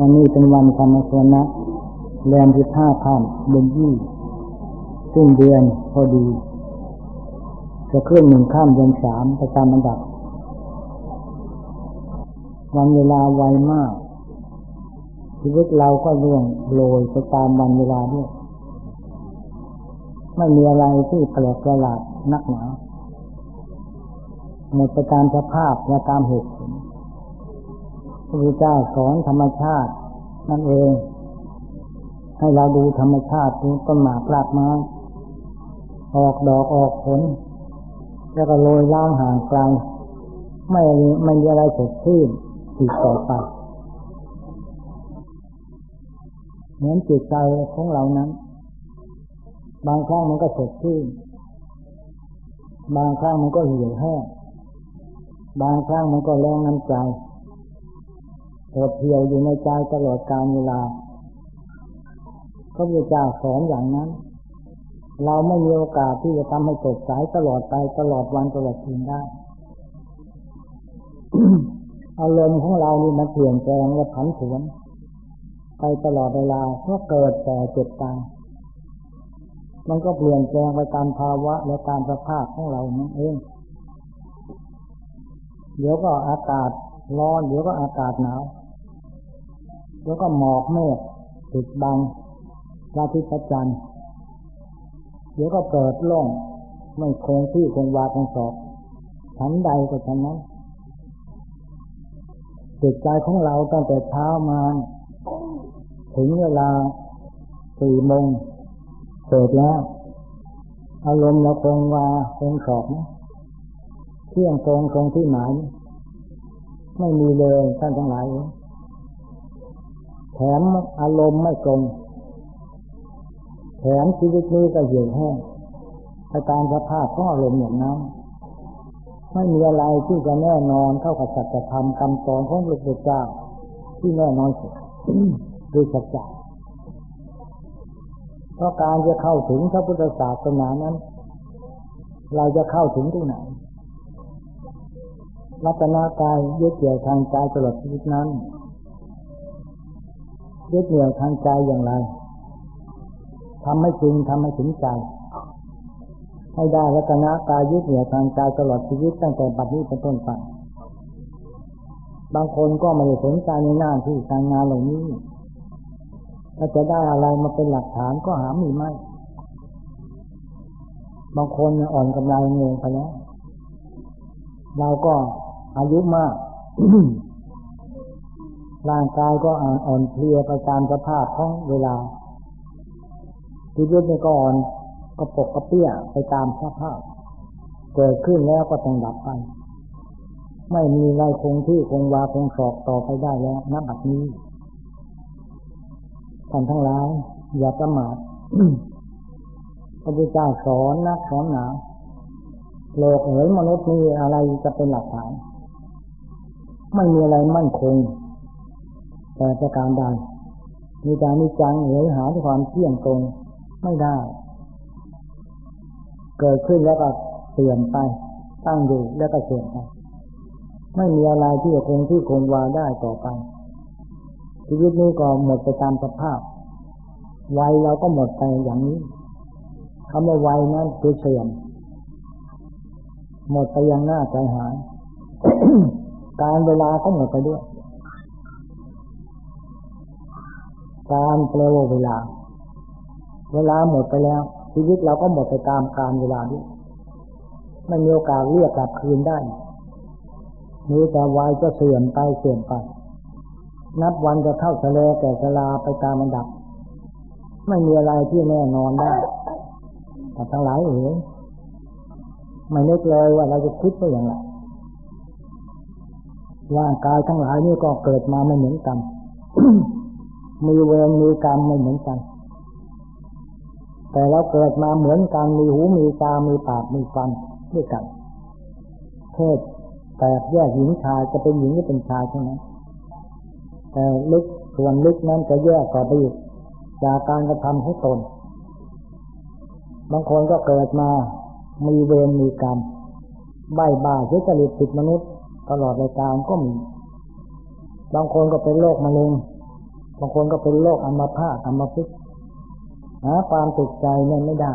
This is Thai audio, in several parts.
วันนี้เป็นวันธรรมสวนะแรมที่ห้าค่ำเดือนยี่ซึ่งเดือนพอดี จะขึ้นหนึ่งข้ามเดือนสามประจำอันดับ วันเวลาไวมาก ชีวิตเราก็ล่วงโรยไปตามวันเวลาด้วยไม่มีอะไรที่แปลกประหลาดนักหนาหมดไปตามสภาพและตามเหตุผล พระพุทธเจ้าสอนธรรมชาติ นั่นเอง ให้เราดูธรรมชาติดูต้นหมากรากไม้ออกดอกออกผล แล้วก็โรยล่างห่างไกลไม่ไม่มีอะไรสดชื่นอีกต่อไปเหมือนจิตใจของเรานั้น บางครั้งมันก็สดชื่น บางครั้งมันก็เหี่ยวแห้ง บางครั้งมันก็แรงน้ำใจ โดเพียวอยู่ในใจตลอดกาลเวลาพระพุทธเจ้าสอนอย่างนั้น เราไม่มีโอกาสที่จะทำให้ตกสดใสตลอดไปตลอดวันตลอดคืนได้อารมณ์ของเรานี่มันเปลี่ยนแปลงและผันผวนไปตลอดเวลาเมื่อเกิดแต่เจ็บตายมันก็เปลี่ยนแปลงไปตามภาวะและตามสภาพของเรานั่นเอง เดี๋ยวก็อากาศร้อน เดี๋ยวก็อากาศหนาว แล้วก็หมอกเมฆปิดบังพระทิตย์จันทร์เดี๋ยวก็เกิดล่องไม่คงที่คงวาคงสอบชั้นใดก็ชั้นนั้นจิตใจของเราตั้งแต่เช้ามา ถึงเวลาสี่โมงเกิดแล้ว อารมณ์เราคงวาคงสอบนะเที่ยงตรงคงที่หมายไม่มีเลยท่านทั้งหลาย แถมอารมณ์ไม่ตรงแถมชีวิตนี้ก็เหี่ยวแห้งไปตามสภาพของอารมณ์อย่างนั้นไม่มีอะไรที่จะแน่นอนเท่ากับสัจธรรมคำสอนของพระพุทธเจ้าที่แน่นอนสุดด้วยสัจจะเพราะการจะเข้าถึงพระพุทธศาสนานั้น เราจะเข้าถึงที่ไหนรัตนากายยึดเกี่ยวทางใจตลอดชีวิตนั้น ยึดเหนี่ยวทางใจอย่างไรทำให้จริงทำให้ถึงใจ ให้ได้รัตนากายยึดเหนี่ยวทางใจตลอดชีวิตตั้งแต่บัดนี้เป็นต้นไปบางคนก็ไม่ได้สนใจในหน้าที่การงานเหล่านี้ถ้าจะได้อะไรมาเป็นหลักฐานก็หาไมีไม่ บางคนอ่อนกำลังเงงไปแล้ว เราก็อายุมาก ร่างกายก็อ่อนเพลียไปตามสภาพของเวลาชีวิตนี่ก็อ่อนก็ปกกระเปี้ยไปตามสภาพ เกิดขึ้นแล้วก็ต้องดับไป ไม่มีอะไรคงที่คงวาคงสอบต่อไปได้แล้วนับบัดนี้ท่านทั้งหลายอย่าประมาทพระพุทธเจ้าสอนนักสอนหนาโลกเอ๋ยมนุษย์มีอะไรจะเป็นหลักฐาน ไม่มีอะไรมั่นคง แต่ประการใดมีการมีจังเหยหาที่ความเที่ยงตรงไม่ได้ เกิดขึ้นแล้วก็เปลี่ยนไป ตั้งอยู่แล้วก็เสื่อมไปไม่มีอะไรที่จะคงที่คงวาได้ต่อไป ชีวิตนี้ก็หมดไปตามสภาพ วัยเราก็หมดไปอย่างนี้คำว่าวัยนั้นคือเสื่อมหมดไปยังหน้าใจหาย การเวลาก็หมดไปด้วย การแปลว่าเวลา เวลาหมดไปแล้ว ชีวิตเราก็หมดไปตามการเวลาด้วยไม่มีโอกาสเรียกกลับคืนได้มีแต่วัยจะเสื่อมไปเสื่อมไป นับวันจะเข้าทะเลแก่ชราไปตามอันดับ ไม่มีอะไรที่แน่นอนได้แต่ทั้งหลายเอ๋ยไม่นึกเลยว่าเราจะคิดว่าอย่างไรร่างกายทั้งหลายนี่ก็เกิดมาไม่เหมือนกัน มีเวรมีกรรมไม่เหมือนกัน แต่เราเกิดมาเหมือนกันมีหูมีตา มีปากมีฟันด้วยกัน เพศแตกแยกหญิงชายจะเป็นหญิงหรือเป็นชายใช่ไหมแต่ลึกส่วนลึกนั้นจะแยกก่อไปอีกจากการกระทำของตน บางคนก็เกิดมา มีเวรมีกรรม ใบบ้าเชื้อจริตผิดมนุษย์ ตลอดรายการก็มี บางคนก็เป็นโรคมะเร็ง บางคนก็เป็นโรคอัมพาตอัมพฤกษ์หาความสุขใจเนี่ยไม่ได้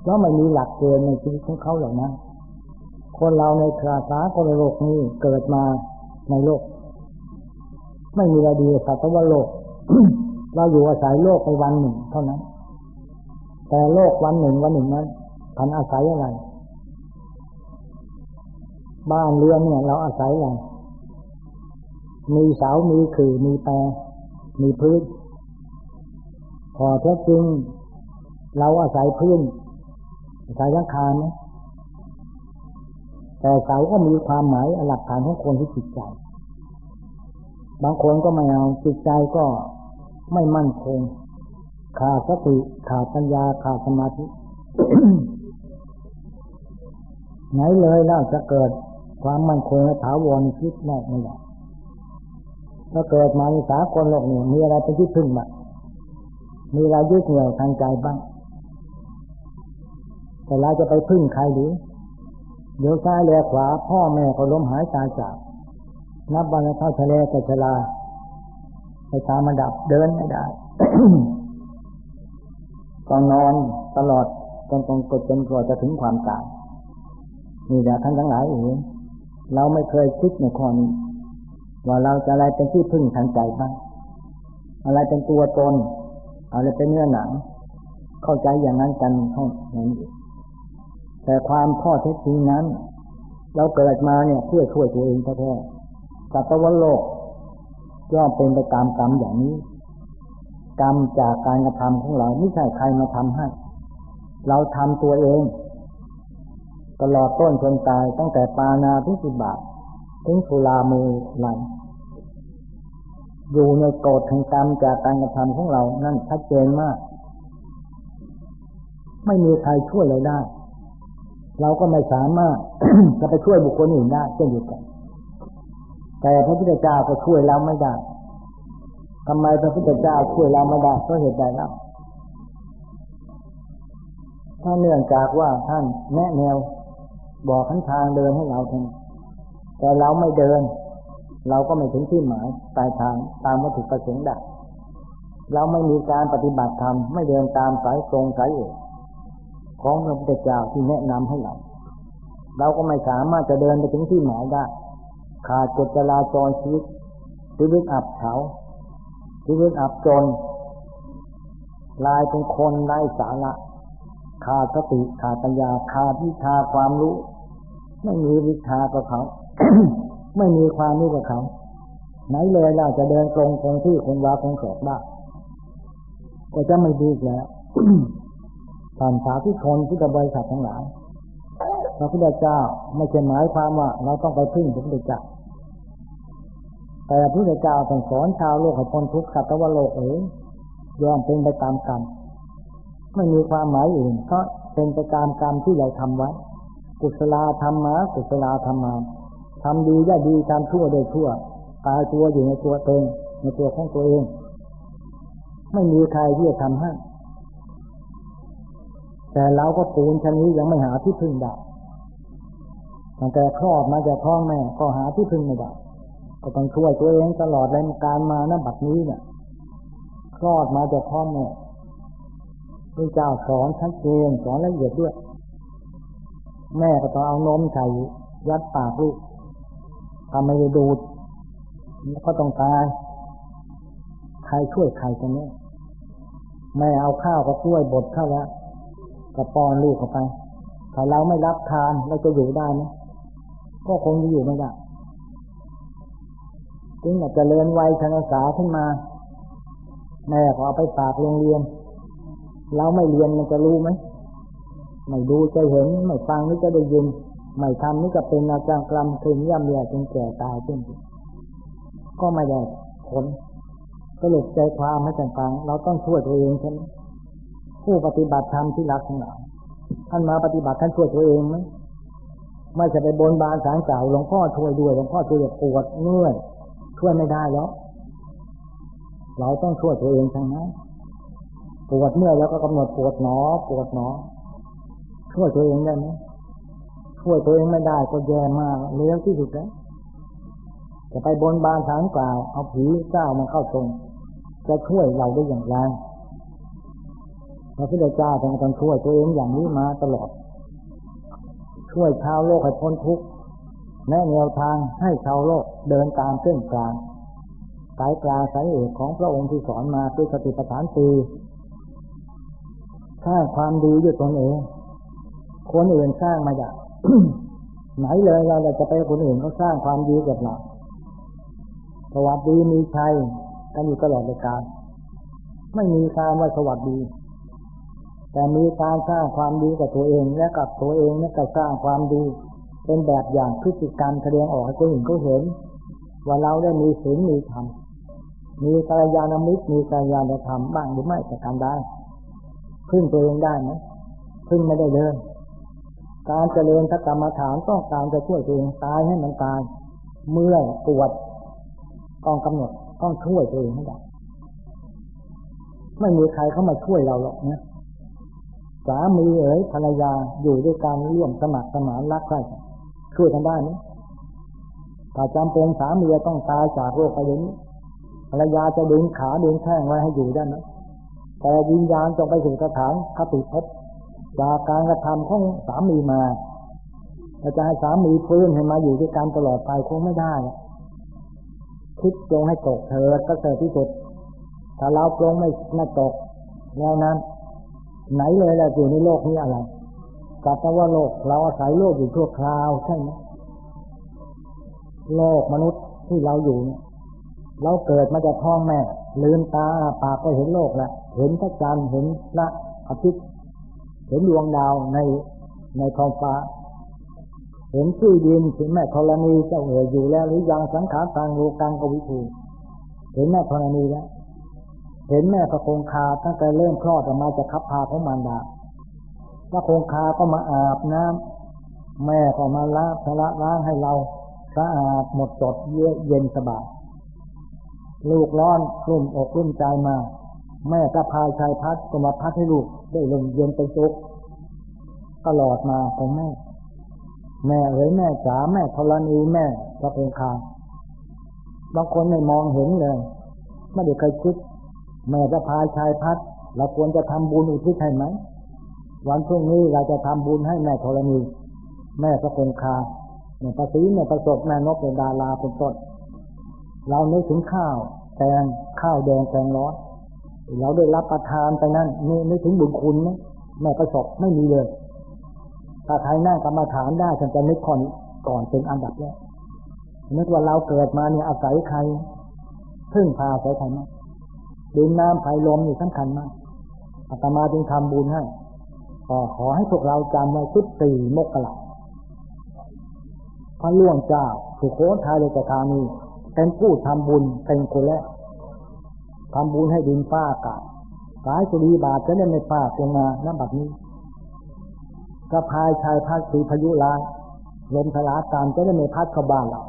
เพราะไม่มีหลักเกณฑ์ในชีวิตของเขาเหล่านั้นคนเราในคราสาคนโลกนี้เกิดมาในโลก ไม่มีอะไรดีสัตว์โลก เราอยู่อาศัยโลกไปวันหนึ่ง เท่านั้น แต่โลกวันหนึ่งวันหนึ่งนั้นท่านอาศัยอะไร บ้านเรือนเนี่ย เราอาศัยอะไรมีเสา มีขื่อมีแปร มีพื้นพอแท้จริง เราอาศัยพื้นอาศัยราคาไหแต่เสาก็มีความหมายหลักฐานของคนที่จิตใจ บางคนก็ไม่เอาจิตใจก็ไม่มั่นคง ขาดสติขาดปัญญาขาดสมาธิไหนเลยแล้วจะเกิดความมั่นคงและถาวรในชีวิตแน่ไม่ได้ ถ้าเกิดมาในสากลโลกเนี่ยมีอะไรเป็นที่พึ่งบ้างมีอะไรยึดเหนี่ยวทางใจบ้าง แต่เราจะไปพึ่งใครหรือเดี๋ยวซ้ายแลขวา พ่อแม่ก็ล้มหายตายจาก นับวันเท่าทะเลแต่ชลาไปตามมันดับเดินไม่ได้ต้องนอนตลอดจนตรงกดจนกว่าจะถึงความตายนี่แหละท่านทั้งหลายเองเราไม่เคยคิดในข้อนี้ ว่าเราจะอะไรเป็นที่พึ่งทางใจบ้างอะไรเป็นตัวตนอะไรเป็นเนื้อหนัง เข้าใจอย่างนั้นกันเท่านั้นแต่ความข้อเท็จจริงนั้น เราเกิดมาเนี่ยเพื่อช่วยตัวเองแท้ๆสัตว์โลกย่อมเป็นไปตามกรรมอย่างนี้ กรรมจากการกระทำของเราไม่ใช่ใครมาทำให้ เราทำตัวเอง ตลอดต้นจนตายตั้งแต่ปานาทิสิบาท ถึงสุลามือไหลอยู่ในโกฎแห่งกรรมจากการกระทำของเรานั่นชัดเจนมาก ไม่มีใครช่วยเลยได้ เราก็ไม่สามารถจะไปช่วยบุคคลอื่นได้เช่นเดียวกันแต่พระพุทธเจ้าก็ช่วยเราไม่ได้ทำไมพระพุทธเจ้าช่วยเราไม่ได้เพราะเหตุใดเล่าถ้าเนื่องจากว่าท่านแนะแนวบอกขั้นทางเดินให้เราเทำ แต่เราไม่เดิน เราก็ไม่ถึงที่หมายปลายทางตามวัตถุประสงค์ได้เราไม่มีการปฏิบัติธรรมไม่เดินตามสายตรงสายเอกของพระพุทธเจ้าที่แนะนำให้เราเราก็ไม่สามารถจะเดินไปถึงที่หมายได้ ขาดกฎจราจรชีวิตชีวิตอับเฉาชีวิตอับจนลายเป็นคนไร้สาระขาดสติขาดปัญญาขาดวิชาความรู้ ไม่มีวิชากับเขา ไม่มีความรู้กับเขา ไหนเลยเราจะเดินตรงคงที่คงวาคงสอบได้ก็จะไม่ดีแล้วท่านสาธุชนพุทธบริษัททั้งหลายพระพุทธเจ้าไม่ใช่หมายความว่า เราต้องไปพึ่งพระพุทธเจ้าแต่พระพุทธเจ้าต้องสอนชาวโลกให้พ้นทุกข์สัตว์โลกเอ๋ยยอมเป็นไปตามกรรมไม่มีความหมายอื่นก็เป็นไปตามกรรมที่เราทำไว้กุศลธรรมะกุศลธรรมา ทำดีได้ดีทำชั่วได้ชั่วตายตัวอยู่ในตัวเองในตัวของตัวเอง ไม่มีใครที่จะทำให้แต่เราก็ปูนชนี้ยังไม่หาที่พึ่งได้ตั้งแต่คลอดมาจากท้องแม่ก็หาที่พึ่งไม่ได้ก็ต้องช่วยตัวเองตลอดแรงการมาณบัดนี้เนี่ยคลอดมาจากท้องแม่พระเจ้าสอนชัดเจนสอนละเอียดด้วย แม่ก็ต้องเอานมใส่ยัดปากลูก ทำไม่ได้ดูดก็ต้องตาย ใครช่วยใครกันเนี่ยแม่เอาข้าวก็ช่วยบดข้าวแล้วก็ป้อนลูกเข้าไป ถ้าเราไม่รับทานเราจะอยู่ได้ไหมก็คงจะอยู่ไม่ได้จึงจะเริญวัยชนสาขึ้นมา แม่ขอไปฝากโรงเรียน เราไม่เรียนมันจะรู้ไหมไม่ดูจะเห็น ไม่ฟังนี่จะได้ยิน ไม่ทำนี่จะเป็นอาจารย์กรรมคืนย่ำแย่จนแก่ตายจนก็ไม่ได้ผลก็หลุดใจความให้ต่างเราต้องช่วยตัวเองใช่ไหมผู้ปฏิบัติธรรมที่รักทั้งหลาท่านมาปฏิบัติท่านช่วยตัวเองไหมไม่จะไปบนบานสารเก่าหลวงพ่อช่วยด้วยหลวงพ่อช่วยปวดเมื่อยช่วยไม่ได้แล้ว เราต้องช่วยตัวเองทั้งนั้นปวดเมื่อยแล้วก็กำหนดปวดหนอ ปวดหนอช่วยตัวเองได้ไหม ช่วยตัวเองไม่ได้ก็แย่มากเลี้ยที่สุดแล้วจะไปบนบานสารกล่าว เอาผีเจ้ามาเข้าทรงจะช่วยเราได้อย่างไรพระพุทธเจ้าทรงต้องช่วยตัวเองอย่างนี้มาตลอด ช่วยชาวโลกให้พ้นทุกข์แนะแนวทางให้ชาวโลกเดินตามเส้นกลางสายกลางสายเอกของพระองค์ที่สอนมาคือสติปัฏฐานสี่สร้างความดีด้วยตนเองคนอื่นสร้างมาจาก ไหนเลยเราจะไปคนอื่นเขาสร้างความดีกับเราสวัสดีมีชัยกันอยู่ตลอดในการ ไม่มีการว่าสวัสดี แต่มีการสร้างความดีกับตัวเองและกับตัวเองและก็สร้างความดี เป็นแบบอย่างพฤติกรรมแสดงออกให้คนอื่นเขาเห็น ว่าเราได้มีศีลมีธรรมมีกัลยาณมิตรมีกัลยาณธรรมบ้างหรือไม่จะทำได้พึ่งตัวเองได้ไหมพึ่งไม่ได้เลย การเจริญพระกรรมฐานต้องการจะช่วยตัวเองตายให้มันตาย เมื่อยปวดต้องกำหนดต้องช่วยตัวเองให้ได้ไม่มีใครเข้ามาช่วยเราหรอกนะสามีเอ๋ยภรรยาอยู่ด้วยการร่วมสมัครสมานรักใคร่ช่วยกันได้ไหมถ้าจำเป็นสามีต้องตายจากโรคอะไรนี้ภรรยาจะดึงขาดึงแข้งไว้ให้อยู่ได้ไหมแต่วิญญาณต้องไปสู่สถานคติภพ จากการกระทำของสามีมาเราจะให้สามีฟื้นให้มาอยู่ด้วยกันตลอดไปคงไม่ได้คิดจงให้ตกเธอก็เจอที่สุด ถ้าเราปรงไม่ไม่ตกแล้วนั้น ไหนเลยเราอยู่ในโลกนี้อะไรกับว่าโลก เราอาศัยโลกอยู่ชั่วคราวใช่ไหมโลกมนุษย์ที่เราอยู่เนี่ยเราเกิดมาจากท้องแม่ ลืมตาปากก็เห็นโลกแล้วเห็นพระจันทร์เห็นพระอาทิตย์ เห็นดวงดาวในในท้องฟ้า เห็นชื่อดินเห็นแม่ธรณีเจ้าเอ๋ยอยู่แล้วหรือยังสังขารต่างโลกังกวิภูเห็นแม่ธรณีแล้วเห็นแม่พระคงคาตั้งแต่เริ่มคลอดออกมาจะคับพาของมารดาพระคงคาก็มาอาบน้ำแม่ก็มาล้างชละล้างให้เราสะอาดหมดจดเย็นสบายลูกร้อนกลุ่มอกกลุ่มใจมา แม่ก็พายชายพัดก็มาพัดให้ลูก ได้ลงเย็นเป็นสุขตลอดมาของแม่ แม่เอ๋ยแม่จ๋าแม่ธรณีแม่พระเป็นคาบางคนไม่มองเห็นเลยไม่ได้เคยคิด แม่จะพายชายพัดเราควรจะทำบุญอุทิศให้ไหมวันพรุ่งนี้เราจะทำบุญให้แม่ธรณี แม่พระคงคาแม่ประสีแม่ประสบแม่นกเป็นดาราเป็นต้นเรานึกถึงข้าวแกงข้าวแดงแกงร้อน เราได้รับประทานไปนั่นนี่นึกถึงบุญคุณไหมแม่ประสบไม่มีเลย ถ้าใครนั่งกรรมฐานได้ฉันจะนึกก่อนก่อนเป็นอันดับแรกนึกว่าเราเกิดมาเนี่ยอาศัยใครพึ่งพาอาศัยใครมากดินน้ำไผ่ลมนี่สำคัญมากอาตมาจึงทำบุญให้ก็ขอให้พวกเราจำไว้ชุดสี่มกราพระล่วงเจ้าสุโขทัยเลยจะทานีเป็นผู้ทำบุญเป็นคนแรก ทำบุญให้ดินฟ้าอากาศสายสุรีบาทจะได้ไม่ฟ้าลงมาน้ำแบบนี้กระพายชายพัดสีพายุลายลมทลาการจะได้ไม่พัดเข้าบ้านเรา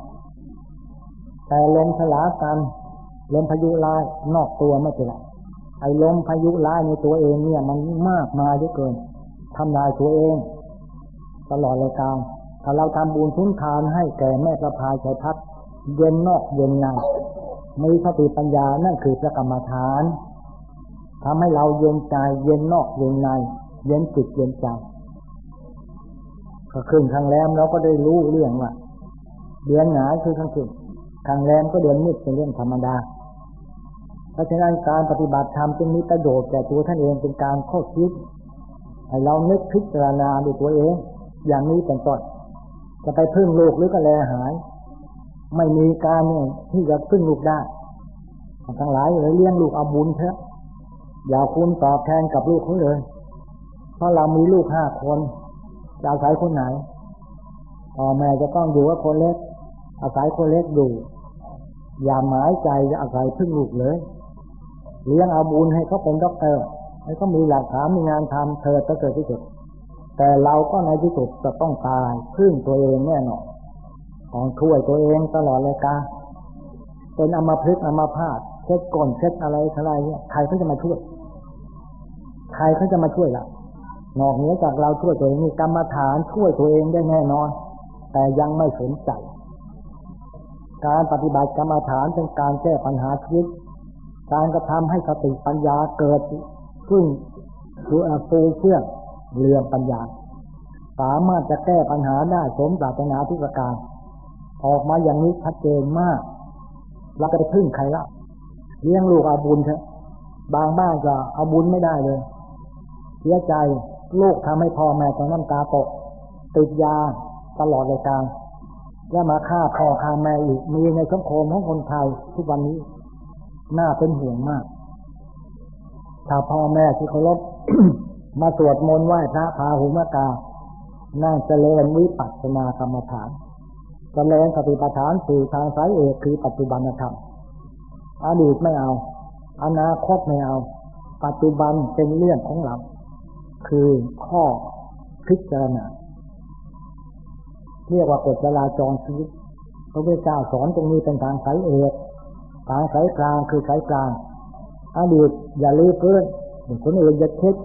แต่ลมทลาการลมพายุลายนอกตัวไม่เป็นไรไอ้ลมพายุลายในตัวเองเนี่ย มันมากมายเหลือเกินทำลายตัวเอง ตลอดเลยการถ้าเราทำบุญทุนทานให้แก่แม่ประพายชายพัดเย็นนอกเย็นใน มีสติปัญญานั่นคือพระกรรมฐานทำให้เราเย็นใจเย็นนอกเย็นใน เย็นจิตเย็นใจก็ขึ้นครั้งแรมเราก็ได้รู้เรื่องว่าเดือนหนาคือครั้งขึ้นครั้งแรมก็เดือนมืดเป็นเรื่องธรรมดาเพราะฉะนั้นการปฏิบัติธรรมจึงมีประโยชน์แก่ตัวท่านเองเป็นการข้อคิดให้เรานึกพิจารณาด้วยตัวเอง อย่างนี้เป็นต้นจะไปพึ่งโลกหรือก็แลหาย ไม่มีการเนี่ยที่จะพึ่งลูกได้ทั้งหลายเลยเลี้ยงลูกเอาบุญเถอะอย่าคุณตอบแทนกับลูกเขาเลย เพราะเรามีลูกห้าคนจะอาศัยคนไหนพ่อแม่จะต้องอยู่กับคนเล็ก อาศัยคนเล็กอยู่ อย่าหมายใจจะอาศัยพึ่งลูกเลย เลี้ยงเอาบุญให้เขาเป็นด็อกเตอร์ให้เขามีหลักฐานมีงานทำเธอจะเกิดที่สุด แต่เราก็ในที่สุดจะต้องตายพึ่งตัวเองแน่นอน ของช่วยตัวเองตลอดเลยกาเป็นอมาพึกอมาพาดเช็ดก่อนเช็ดอะไรอะไรเนี่ยใครเขาจะมาช่วย ใครเขาจะมาช่วยล่ะนอกเหนือจากเราช่วยตัวเองนี่กรรมฐานช่วยตัวเองได้แน่นอน แต่ยังไม่สนใจ การปฏิบัติกรรมฐานเป็นการแก้ปัญหาชีวิตการกระทำให้สติปัญญาเกิดขึ้นคือฟูเชื่อเรื่องปัญญา สามารถจะแก้ปัญหาได้สมปรารถนาทุกประการ ออกมาอย่างนี้ชัดเจนมากเราก็จะพึ่งใครละเลี้ยงลูกเอาบุญเถอะ บางบ้านก็เอาบุญไม่ได้เลยเสียใจลูกทำให้พ่อแม่ต้องน้ำตาตกติดยาตลอดเลยการแล้วมาฆ่าพ่อฆ่าแม่อีกมีในสังคมของคนไทยทุกวันนี้ น่าเป็นห่วงมาก ถ้าพ่อแม่ที่เคารพมาสวดมนต์ไหว้พระพาหุมกานั่งเจริญวิปัสสนากรรมฐาน เจริญสติปัฏฐานสี่ทางสายเอกคือปัจจุบันธรรมอดีตไม่เอา อนาคตไม่เอา ปัจจุบันเป็นเรื่องของเราคือข้อพิจารณาเรียกว่ากฎจราจรชีวิตพระพุทธเจ้าสอนตรงนี้เป็นทางสายเอกทางสายกลางคือสายกลางอดีตอย่าลืมเพื่อนคนอื่นอย่าคิด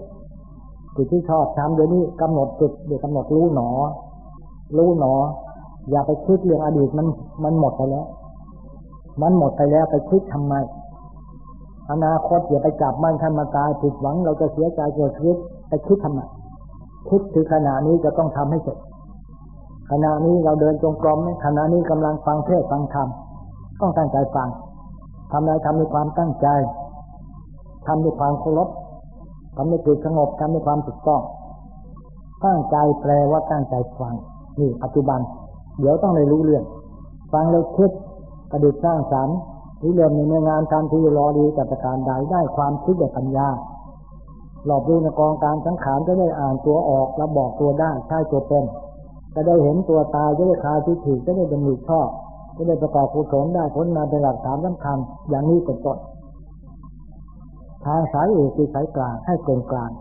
จุดที่ชอบทำเดี๋ยวนี้กำหนดจุดเดี๋ยวกำหนดรู้หนอ รู้หนอ อย่าไปคิดเรื่องอดีตมันมันหมดไปแล้ว มันหมดไปแล้วไปคิดทำไม อนาคตอย่าไปจับมันท่านมาตายผิดหวัง เราจะเสียใจเกิดชีวิตไปคิดทำไมคิดคือขณะนี้จะต้องทำให้เสร็จขณะนี้เราเดินจงกรมขณะนี้กำลังฟังเทศฟังธรรมต้องตั้งใจฟังทำอะไรทำด้วยความตั้งใจทำด้วยความเคารพทำด้วยจิตสงบทำด้วยความถูกต้อง ตั้งใจแปลว่าตั้งใจฟัง นี่ปัจจุบัน เดี๋ยวต้องได้รู้เรื่อง ฟังแล้วคิดประดิษฐ์สร้างสรรค์ที่เริ่มในงานการที่รอดีจัดการใดได้ความคิดและปัญญาหลอบดูในกองการสังขารจะได้อ่านตัวออกแล้วบอกตัวได้ใช่ตัวเป็นจะได้เห็นตัวตายจะได้คลายที่ถูกจะได้ดำริชอบจะได้ประกอบกุศลได้ผลมาเป็นหลักฐานสำคัญอย่างนี้เป็นต้นทางสายเอกคือสายกลางให้เป็นกลาง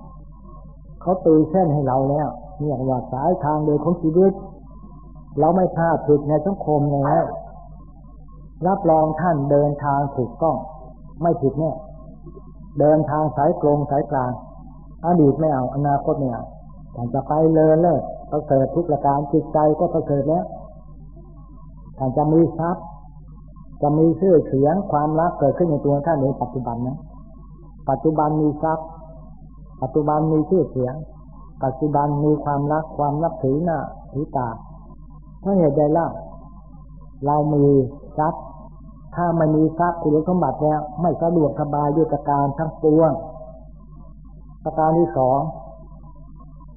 เขาตีเส้นให้เราแล้วเนี่ยว่าสายทางโดยของชีวิต เราไม่พลาดผิดในสังคมแล้วรับรองท่านเดินทางถูกต้อง ไม่ผิดแน่เดินทางสายกลงสายกลางอดีตไม่เอาอนาคตไม่เอาแต่จะไปเลยเลยประเสริฐทุกประการจิตใจก็ประเสริฐแล้วท่านจะมีทรัพย์ จะมีชื่อเสียงความรักเกิดขึ้นในตัวท่านในปัจจุบันนะปัจจุบันมีทรัพย์ ปัจจุบันมีชื่อเสียง ปัจจุบันมีความรักความนับถือหน้าถือตา เพราะเหตุใดล่ะเรามีทรัพย์ ถ้าไม่มีทรัพย์คุณสมบัติแล้ว ไม่สะดวกสบายด้วยประการทั้งปวงประการที่สอง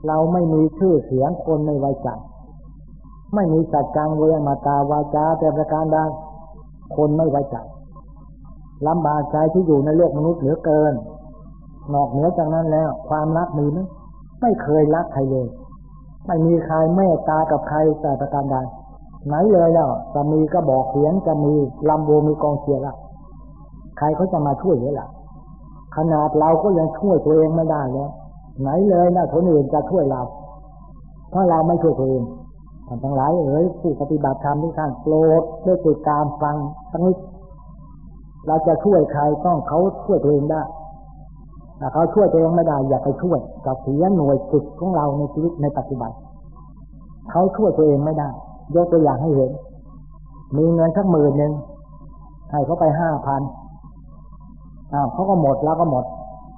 เราไม่มีชื่อเสียงคนไม่ไว้ใจไม่มีสัจจังเวมาตาวาจาแต่ประการใดคนไม่ไว้ใจลำบากใจที่อยู่ในโลกมนุษย์เหลือเกิน นอกเหนือจากนั้นแล้ว ความรักมีไหมไม่เคยรักใครเลย ไม่มีใครเมตตากับใครแต่ประการใดไหนเลยแล้วจะมีก็บอกเสียงจะมีลำโบมีกองเชียร์ละใครเขาจะมาช่วยเหลือล่ะ ขนาดเราก็ยังช่วยตัวเองไม่ได้แล้วไหนเลยนะคนอื่นจะช่วยเรา เพราะเราไม่ช่วยตัวเองท่านทั้งหลายเอ๋ยผู้ปฏิบัติธรรมทุกท่านโปรดด้วยติดตามฟังทั้งนี้เราจะช่วยใครต้องเขาช่วยตัวเองได้ ถ้าเขาช่วยตัวเองไม่ได้อย่าไปช่วยกับเสียหน่วยจิตของเราในชีวิตในปัจจุบันเขาช่วยตัวเองไม่ได้ ยกตัวอย่างให้เห็น มีเงินสักหมื่นหนึ่งให้เขาไปห้าพันอ้าวเขาก็หมดแล้วก็หมด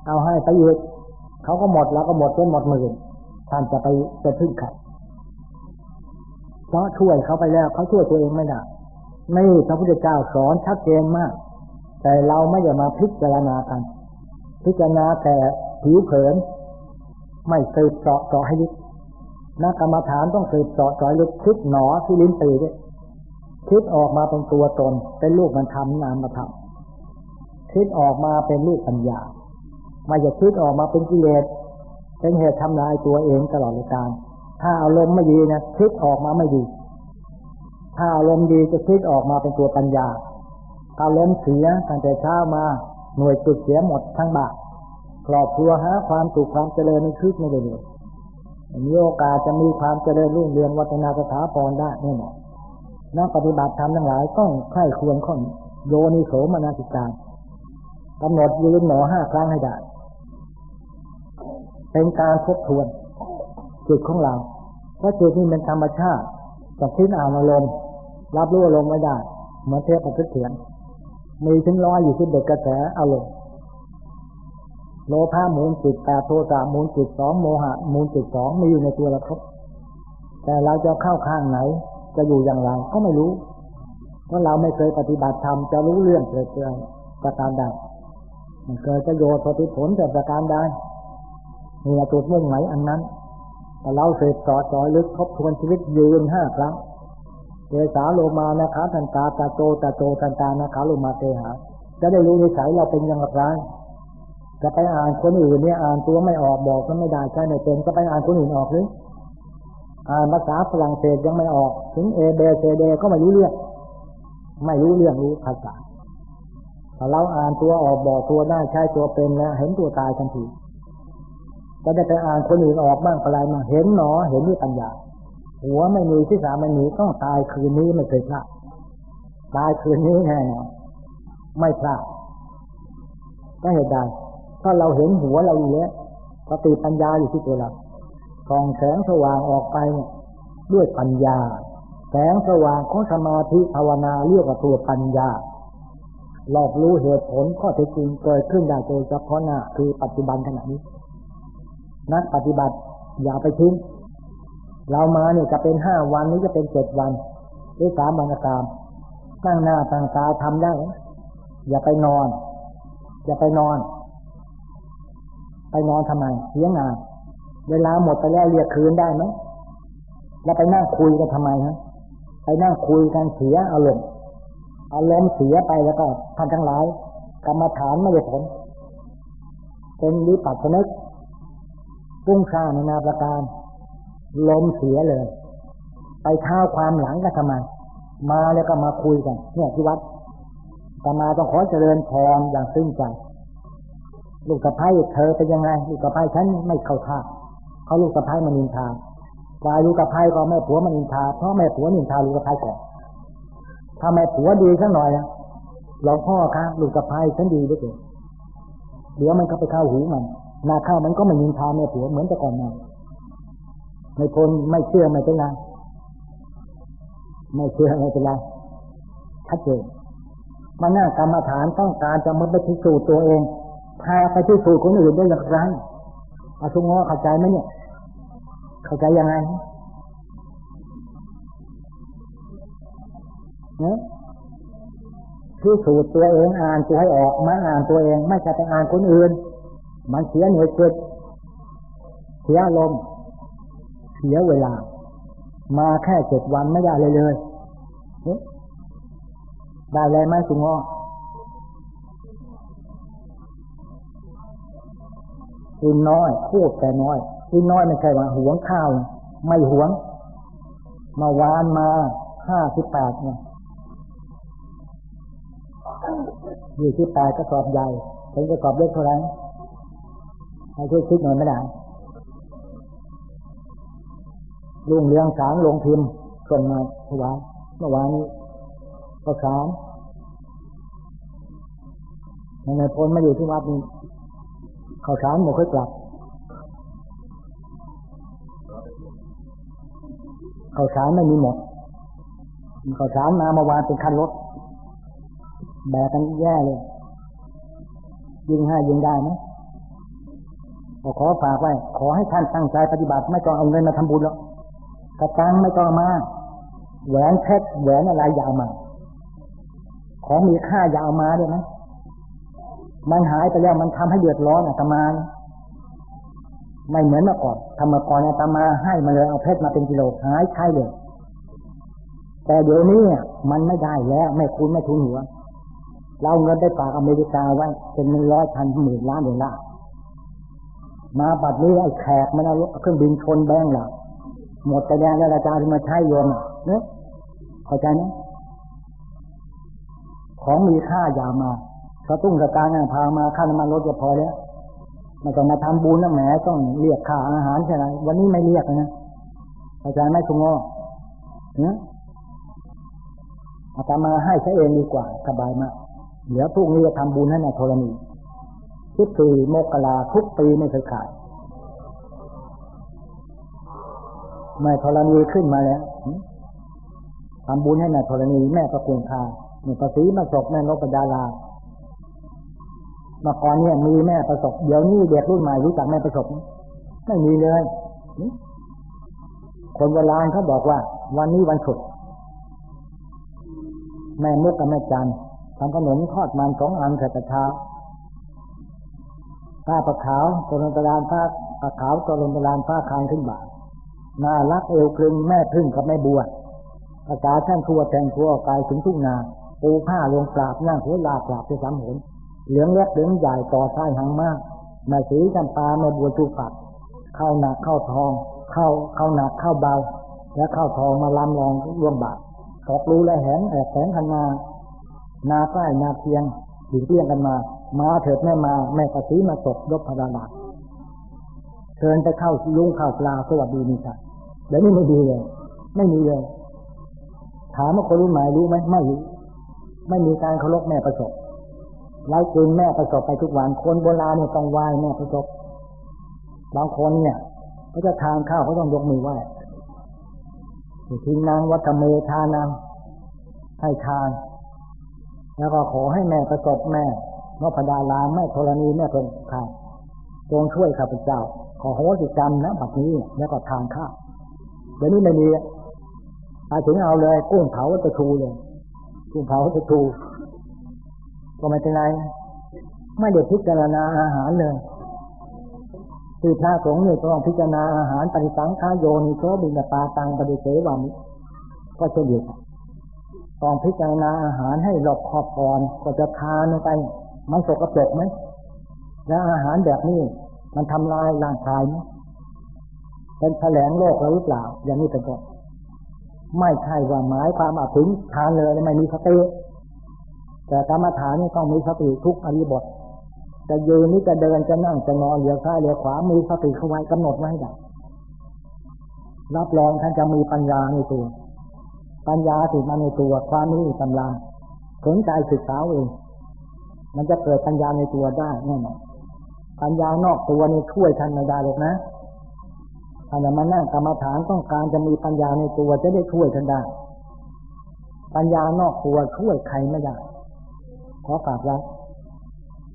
เอาให้ไปอีกเขาก็หมดแล้วก็หมดจนหมดหมื่นท่านจะไปจะพึ่งใครเพราะช่วยเขาไปแล้วเขาช่วยตัวเองไม่ได้นี่พระพุทธเจ้าสอนชัดเจนมาก แต่เราไม่อย่ามาพิจารณากัน พิจารณาแต่ผิวเผิน ไม่สืบเจาะเจาะให้ลึกนักกรรมฐานต้องสืบเจาะเจาะลึกคิดหนอที่ลิ้นปีด้วยคิดออกมาเป็นตัวตน เป็นลูกมันทำนามมาทำคิดออกมาเป็นลูกปัญญาไม่จะคิดออกมาเป็นกิเลสเป็นเหตุทำลายตัวเองตลอดเลยการ ถ้าอารมณ์ไม่ดีนะคิดออกมาไม่ดี ถ้าอารมณ์ดีจะคิดออกมาเป็นตัวปัญญาอารมณ์เสียตั้งแต่เช้ามา หน่วยจุดเสียหมดทั้งบาทครอบครัวหาความสุขความเจริญในชีวิตไม่ได้เลยมีโอกาสจะมีความเจริญรุ่งเรืองวัฒนาสถาพรได้แน่นอนนักปฏิบัติธรรมทั้งหลายต้องใคร่ควรข้อโยนิโสมนาสิการกำหนดยืนหนอห้าครั้งให้ได้ เป็นการทบทวนจิตของเราว่าะจิตนี้เป็นธรรมชาติจะทิ้งอ่านอารมณ์รับรู้อารมณ์ไม่ได้ เหมือนเทพประพฤติเถียน มีถึงร้อยอยู่ที่เด็กกระแสอารมณ์โลภะมูลจิตแปดโทสะมูลจิตสองโมหะ มูลจิตสองมีอยู่ในตัวเราครับ แต่เราจะเข้าข้างไหน จะอยู่อย่างไรก็ไม่รู้ เพราะเราไม่เคยปฏิบัติธรรมจะรู้เรื่องเกิดเกิดประการใดเกิดประโยชน์ผลแต่ประการใดมีจุดมุ่งไหนอันนั้นแต่เราเสพต่อจอยลึกทบทวนชีวิตยืนห้าครั้ง เดสาโลมานะคะทันตาตาโจตาโจทันตานะคะโลมาเตหา จะได้รู้นิสัยเราเป็นอย่างไรจะไปอ่านคนอื่นเนี่ยอ่านตัวไม่ออกบอกก็ไม่ได้ใช่ไม่เป็นจะไปอ่านคนอื่นออกหรืออ่านภาษาฝรั่งเศสยังไม่ออก ถึงเอเบเซเดก็ไม่รู้เรื่อง ไม่รู้เรื่องรู้ภาษาถ้าเราอ่านตัวออกบอกตัวได้ใช้ตัวเป็นแล้วเห็นตัวตายทันทีก็ได้ไปอ่านคนอื่นออกบ้างอะไรมาเห็นหนอเห็นด้วยปัญญา หัวไม่มีที่สามไม่มีต้องตายคืนนี้ไม่เคยพลาดตายคืนนี้แน่นอนไม่พลาดก็เหตุใดถ้าเราเห็นหัวเราอยู่แล้วสติปัญญาอยู่ที่ตัวเราส่องแสงสว่างออกไปด้วยปัญญา แสงสว่างของสมาธิภาวนาเรียกว่าตัวปัญญาหลอกรู้เหตุผลข้อเท็จจริงเกิดขึ้นได้โดยเฉพาะหน้าคือปัจจุบันขณะนี้ นักปฏิบัติอย่าไปทิ้ง เรามาเนี่ยจะเป็นห้าวันนี้จะเป็นเจ็ดวัน หรือสามวันตามตั้งหน้าตั้งตาทำได้ อย่าไปนอน อย่าไปนอน ไปนอนทำไมเสียงาน เวลาหมดไปแล้วเรียกคืนได้ไหมแล้วไปนั่งคุยกันทำไมฮะไปนั่งคุยกันเสียอารมณ์อารมณ์เสียไปแล้วก็ท่านทั้งหลายกรรมฐานไม่ได้ผล เป็นวิปัสสนึกฟุ้งซ่านนาประการ ลมเสียเลย ไปเท้าความหลังก็ทำไมมาแล้วก็มาคุยกันเนี่ยที่วัดตมาต้องขอเจริญพรอย่างซึ้งใจลูกสะพ้ายเธอเป็นยังไงลูกสะพ้ายฉันไม่เข้าท่าเขาลูกสะพ้ายมันนินทาฝ่ายลูกสะพ้ายก็แม่ผัวมันนินทาเพราะแม่ผัวนินทาลูกสะพ้ายก่อนถ้าแม่ผัวดีสักหน่อยนะหลวงพ่อคะลูกสะพ้ายฉันดีด้วยเดี๋ยวมันก็ไปเข้าหูมันนาข้าวมันก็ไม่ยินทาแม่ผัวเหมือนแต่ก่อนมา ไม่ทนไม่เชื่อไม่เป็นไรไม่เชื่อไม่เป็นไรชัดเจนมาหน้ากรรมฐานต้องการจะมาไปพิสูจน์ตัวเองพาไปพิสูจน์คนอื่นได้อย่างไรอาชุงอเข้าใจไหมเนี่ย เข้าใจยังไงเนี่ยพิสูจน์ตัวเองอ่านตัวให้ออกมาอ่านตัวเอง ไม่ใช่ไปอ่านคนอื่น มันเสียหนื่อยเกิดเสียลม สียเวลา มาแค่เจ็ดวันไม่ได้เลยเลยได้เลยไหมสุงอกินน้อยพูดแต่น้อยกินน้อยไม่ใช่ว่าหวงข้าว ไม่หวง มาวานมาห้าสิบแปดเนี่ยยี่สิบแปดกระสอบใหญ่เป็นกระสอบเล็กเท่าไหร่ให้ช่วยคิดหน่อยไม่ได้ ลุงเลี้ยงสารลงพิมพ์ส่งมาเมื่อวานเมื่อวานนี้ก็สารในพลมาอยู่ที่วัดนี้เขาสารหมดค่อยกลับเขาสารไม่มีหมดเขาสารมาเมื่อวานเป็นคันรถแบกกันแย่เลย ยิงให้ยิงได้ไหมขอฝากไว้ ขอให้ท่านตั้งใจปฏิบัติ ไม่ต้องเอาเงินมาทำบุญหรอก กระตังไม่ต้องมา แหวนเพชรแหวนอะไรยาวมา ของมีค่ายาวมาได้ไหมมันหายไปแล้วมันทำให้เดือดร้อนอาตมา ไม่เหมือนเมื่อก่อนทำมาก่อนอาตมาให้มาเลยเอาเพชรมาเป็นกิโลหายใช่เลย แต่เดี๋ยวนี้มันไม่ได้แล้วไม่คุณไม่ทุนหัว เราเงินได้ฝากอเมริกาไว้เป็นหนึ่งร้อยพันหมื่นล้านเหรียละมาบัดนี้ไอ้แขกมันเอาเครื่องบินชนแบงหลัก หมดแต่แดงแล้วอาจารย์ที่มาใช้โยมเนี่ยเข้าใจไหมของมีค่าอย่ามาสตุ้งสตางค์พามาค่าน้ำมันรถจะพอแล้วมาต้องมาทำบุญนะแหมต้องเรียกค่าอาหารใช่ไหมวันนี้ไม่เรียกนะอาจารย์ไม่ชงอเนี่ยอาตมาให้ใช้เองดีกว่าสบายมากเดี๋ยวพรุ่งนี้จะทำบุญให้ในธรณีทุกปีโมกลาทุกปีไม่เคยขาด แม่ธรณีขึ้นมาแล้วทำบุญให้แม่ธรณีแม่ประกุงคานี่ภาษีมาศกแม่นกดารามาก่อนเนี่ยมีแม่ประสบ เดี๋ยวนี้เด็กรุ่นใหม่รู้จักแม่ประสบไม่มีเลย คนโบราณเขาบอกว่า วันนี้วันศุกร์แม่มุกกับแม่จันทำขนมทอดมันสองอันใส่กระทะผ้าปะขาวตัวลนตะลานผ้าปะขาวตัวลนตะลานผ้าคางขึ้นบ่า น่ารักเอวกลึงแม่พึ่งกับแม่บัวประกาศท่านทัวแต่งทัวกายถึงทุ่งนาปูผ้าลงกราบนั่งหัวลากราบไปสามหนเหลืองเล็กเหลืองใหญ่ต่อท้ายหางมากแม่สีจำปาแม่บัวจูปัก เข้าหนักเข้าทอง เข้าเข้าหนักเข้าเบา และเข้าทองมาลำลองร่วมบาทตอกรูและแหงแอบแสงคันนา นาใต้นาเพียงถึงเตี้ยงกันมา มาเถิดแม่มา แม่กระสีมาตกยกพระดา เชิญไปเข้าลุงเข้าปลาสวัสดีนี่ค่ะเดี๋ยวนี้ไม่ดีเลยไม่มีเลยถามว่าคนรุ่นใหม่รู้ไหมไม่รู้ไม่มีการเคารพแม่ประสบไว้กินแม่ประสบไปทุกวันคนโบราณเนี่ยต้องไหว้แม่ประสบบางคนเนี่ยเขาจะทานข้าวเขาต้องยกมือไหว้ทิ้งนางวัฒเมทานังให้ทาน แล้วก็ขอให้แม่ประสบแม่นพดาลาแม่ธรณีแม่คนข้าจงช่วยข้าพเจ้า ขอโหสิกรรมนะบัดนี้แล้วก็ทานข้าวเดี๋ยวนี้ไม่มีอาถึงเอาเลยกุ้งเผาจะชูเลยกุ้งเผาจะชูก็ไม่เป็นไรไม่ได้พิจารณาอาหารเลยคือพระสงฆ์เนี่ยต้องพิจารณาอาหารปฏิสังขายโยนิโสบินปาตังปฏิเสวัมก็เฉลี่ยต้องพิจารณาอาหารให้หลบขอบก่อนก็จะทานลงไปมันสกปรกไหมแล้วอาหารแบบนี้ มันทำลายร่างกายไหมเป็นแผลงโรคหรือเปล่า อย่างนี้เป็นต้นไม่ใช่ว่าหมายความว่าถึงทานเลยไม่มีสติแต่กรรมฐานนี่ต้องมีสติทุกอริบทจะยืนนี่จะเดินจะนั่งจะนอนเหลียวซ้ายเหลียวขวามีสติเข้าไว้กำหนดไว้ได้รับรองท่านจะมีปัญญาในตัว ปัญญาติดมาในตัวความนี้กำลังสนใจศึกษาเอง มันจะเกิดปัญญาในตัวได้แน่นอน ปัญญานอกตัวนี่ช่วยท่านไม่ได้หรอกนะถ้าจะมานั่งกรรมฐานต้องการจะมีปัญญาในตัวจะได้ช่วยท่านได้ ปัญญานอกตัวช่วยใครไม่ได้ขอฝากไว้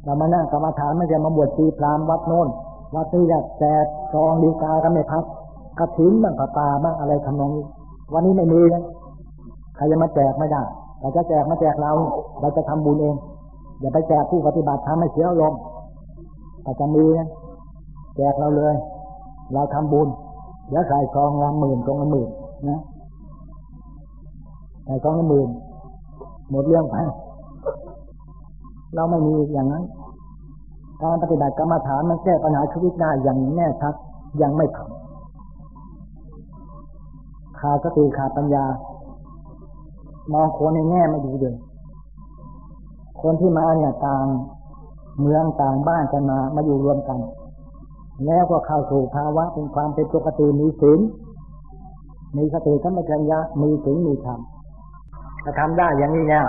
เรามานั่งกรรมฐานไม่ใช่มาบวชตีพรามวัดโน้นวัดที่แหละแจกซองดีกาก็ไม่พักกระถิ่นบ้างผ้าป่าบ้างอะไรทำนองนี้ วันนี้ไม่มีนะใครจะมาแจกไม่ได้เราจะแจกมาแจกเรา เราจะทำบุญเอง อย่าไปแจกผู้ปฏิบัติทำให้เสียลม อาจจะมีนะแจกเราเลย เราทำบุญเดี๋ยวใส่ซองละหมื่นซองละหมื่นนะใส่ซองละหมื่นหมดเรื่องไปเราไม่มีอย่างนั้น การปฏิบัติกรรมฐานมันแก้ปัญหาชีวิตได้อย่างแน่ชัดยังไม่ทำขาดสติขาดปัญญา มองคนในแง่ไม่ดีเลยคนที่มาเนี่ยต่าง เมืองต่างบ้านกันมามาอยู่รวมกัน แล้วก็เข้าสู่ภาวะเป็นความเป็นปกติมีศีลมีสติสัมปชัญญะมีศีลมีธรรมถ้าทำได้อย่างนี้เนี่ย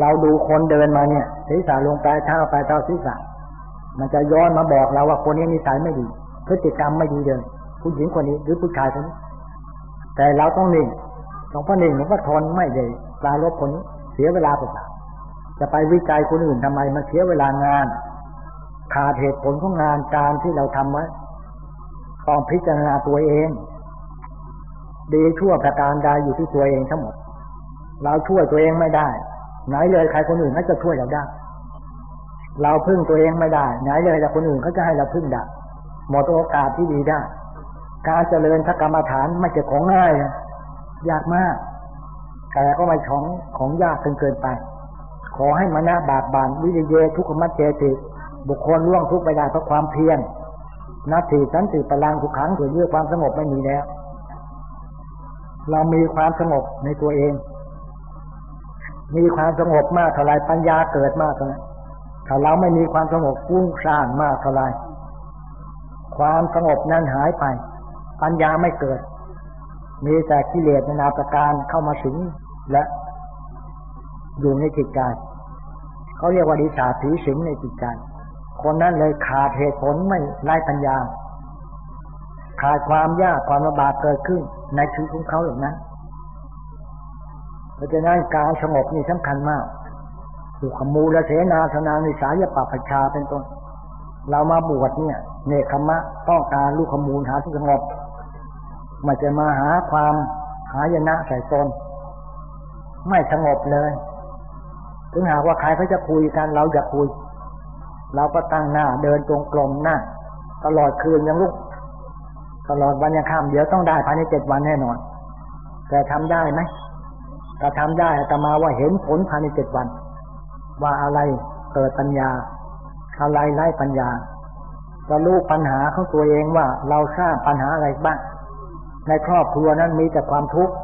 เราดูคนเดินมาเนี่ยศีรษะลงปลายเท้าปลายเท้าศีรษะ มันจะย้อนมาบอกเราว่าคนนี้นิสัยไม่ดี พฤติกรรมไม่ดีเลยผู้หญิงคนนี้หรือผู้ชายคนนี้แต่เราต้องนิ่งต้องพอนิ่งหลวงพ่อทนไม่ได้ปลาลบคนนี้เสียเวลาเปล่า จะไปวิจัยคนอื่นทำไมมันเสียเวลางาน ขาดเหตุผลของงานการที่เราทำไว้ต้องพิจารณาตัวเอง ดีชั่วประการใดอยู่ที่ตัวเองทั้งหมด เราช่วยตัวเองไม่ได้ ไหนเลยใครคนอื่นเขาจะช่วยเราได้ เราพึ่งตัวเองไม่ได้ ไหนเลยแต่คนอื่นเขาจะให้เราพึ่งได้หมดโอกาสที่ดีได้ การเจริญทักกรรมฐานไม่ใช่ของง่าย ยากมาก แต่ก็ไม่ของของยากเกินเกินไป ขอให้มานะบาดบานวิริเยทุกขมัจเจติบุคคลล่วงทุกไปได้เพราะความเพียรนาทีสันติพลังทุขังถือเรื่องความสงบไม่มีแล้ว เรามีความสงบในตัวเอง มีความสงบมากเท่าไรปัญญาเกิดมากเท่านั้นถ้าเราไม่มีความสงบฟุ้งซ่านมากเท่าไรความสงบนั้นหายไป ปัญญาไม่เกิด มีแต่กิเลสนาประการเข้ามาสิงและ อยู่ในจิตใจเขาเรียกว่าดิชาผีสิงในจิตใจคนนั้นเลยขาดเหตุผลไม่ไร้ปัญญา ขาดความยากความลำบากเกิดขึ้น ในชีวิตของเขาอย่างนั้นเพราะฉะนั้นการสงบนี่สำคัญมากสุขมูลเสนาสนานิสายปปชาเป็นต้น เรามาบวชเนี่ย เนคขมะต้องการลูกขมูลหาที่สงบไม่จะมาหาความหายนะใส่ตน ไม่สงบเลย ถึงหากว่าใครเขาจะคุยกันเราจะคุย เราก็ตั้งหน้าเดินตรงกลมหน้าตลอดคืนยังลุก ตลอดวันยังข้ามเดี๋ยวต้องได้ภายในเจ็ดวันแน่นอน แต่ทำได้ไหมถ้าทำได้แต่มาว่าเห็นผลภายในเจ็ดวัน ว่าอะไรเกิดปัญญา อะไรไร้ปัญญาจะรู้ปัญหาของตัวเองว่าเราสร้างปัญหาอะไรบ้างในครอบครัวนั้นมีแต่ความทุกข์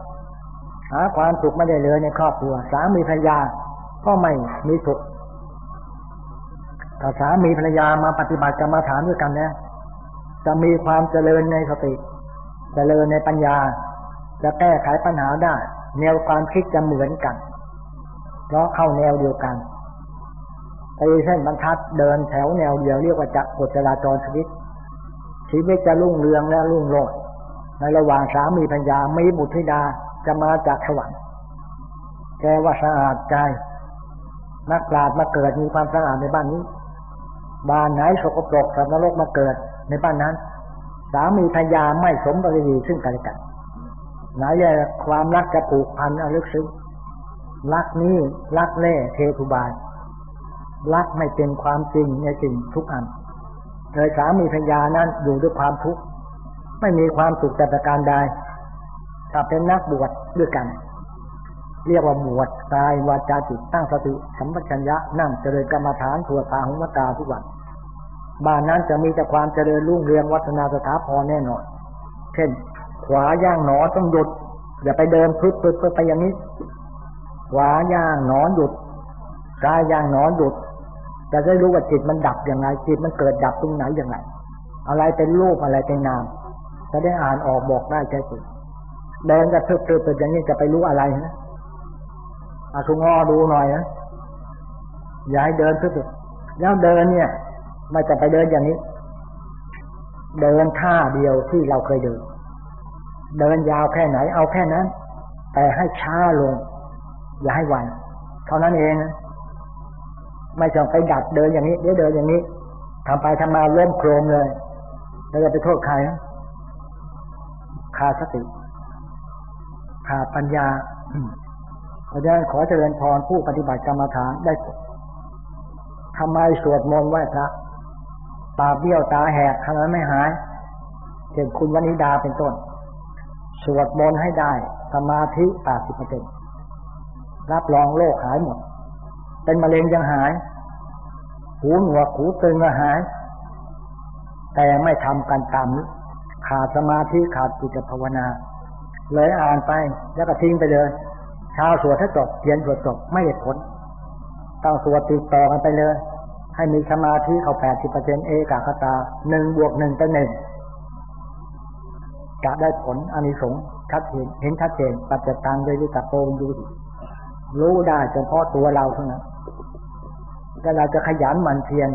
หาความสุขไม่ได้เลยในครอบครัว สามีภรรยา ก็ไม่มีสุขถ้าสามีภรรยามาปฏิบัติกรรมฐานด้วยกันนะจะมีความเจริญในสติ เจริญในปัญญา จะแก้ไขปัญหาได้ แนวความคิดจะเหมือนกัน เพราะเข้าแนวเดียวกันไปเส้นบรรทัดเดินแถวแนวเดียวเรียกว่าจะกฎจราจรชีวิต ชีวิตจะรุ่งเรืองและรุ่งโรจน์ในระหว่างสามีปัญญาไมีบุตรธิดาจะมาจากสวรรค์แกว่าสะอาดใจ นักปราชญ์มาเกิดมีความสะอาดในบ้านนี้ บ้านไหนสกปรกสัตว์นรกมาเกิดในบ้านนั้น สามีภรรยาไม่สมบริีซึ่งกันและกันไหนเลยความรักจะผูกพันอลึกซึ้งรักนี้รักเล่เททุบายรักไม่เป็นความจริงในสิ่งทุกอันเลยสามีภรรยานั้นอยู่ด้วยความทุกข์ไม่มีความสุขแต่ประการใดถ้าเป็นนักบวชด้วยกัน เรียกว่าบวชกายวาจาจิตตั้งสติสัมปชัญญะนั่งเจริญกรรมฐานทัวตาหุมตาทุกวันบ้านนั้นจะมีแต่ความเจริญรุ่งเรืองวัฒนาสถาพรแน่นอน เช่น ขวาย่างหนอต้องหยุด อย่าไปเดินพึบพึบไปอย่างนี้ ขวาย่างหนอนหยุดซ้ายย่างหนอนหยุดจะได้รู้ว่าจิตมันดับอย่างไรจิตมันเกิดดับตรงไหนอย่างไรอะไรเป็นรูปอะไรเป็นนาม จะได้อ่านออกบอกได้ใจจิตเดินจะเพิ่มเพิ่มอย่างนี้จะไปรู้อะไรนะ อาสุงอดูหน่อยนะอย่าให้เดินเพิ่มแล้วเดินเนี่ย ไม่จะไปเดินอย่างนี้ เดินท่าเดียวที่เราเคยเดิน เดินยาวแค่ไหน เอาแค่นั้น แต่ให้ช้าลง อย่าให้ไวเท่านั้นเองไม่จองไปดัดเดินอย่างนี้เดี๋ยวเดินอย่างนี้ทำไปทำมาล้มโครมเลยแล้วจะไปโทษใครขาดสติขาดปัญญา เพราะฉะนั้นขอเจริญพรผู้ปฏิบัติกรรมฐานได้ทำไมสวดมนต์ไหว้พระตาเบี้ยวตาแหกทำไมไม่หายเช่นคุณวนิดาเป็นต้น สวดมนต์ให้ได้สมาธิแปดสิบเปอร์เซ็นรับรองโลกหายหมด เป็นมะเร็งยังหาย หูหนวกหูตึงก็หาย แต่ไม่ทำกันตามขาดสมาธิขาดจิตภาวนา เลยอ่านไปแล้วก็ทิ้งไปเลย ชาวสวดถ้าจบเขียนสวดจบไม่เห็นผลต้องสวดติดต่อกันไปเลย ให้มีสมาธิเขาแปดสิบเปอร์เซ็นเอกาคตาหนึ่งบวกหนึ่งเป็นหนึ่งจะได้ผลอานิสงส์ชัดเห็นเห็นชัดเจนปัจจตังโดยวิจัโปงดูรู้ได้เฉพาะตัวเราเท่านั้นถ้าเราจะขยันมันเพียร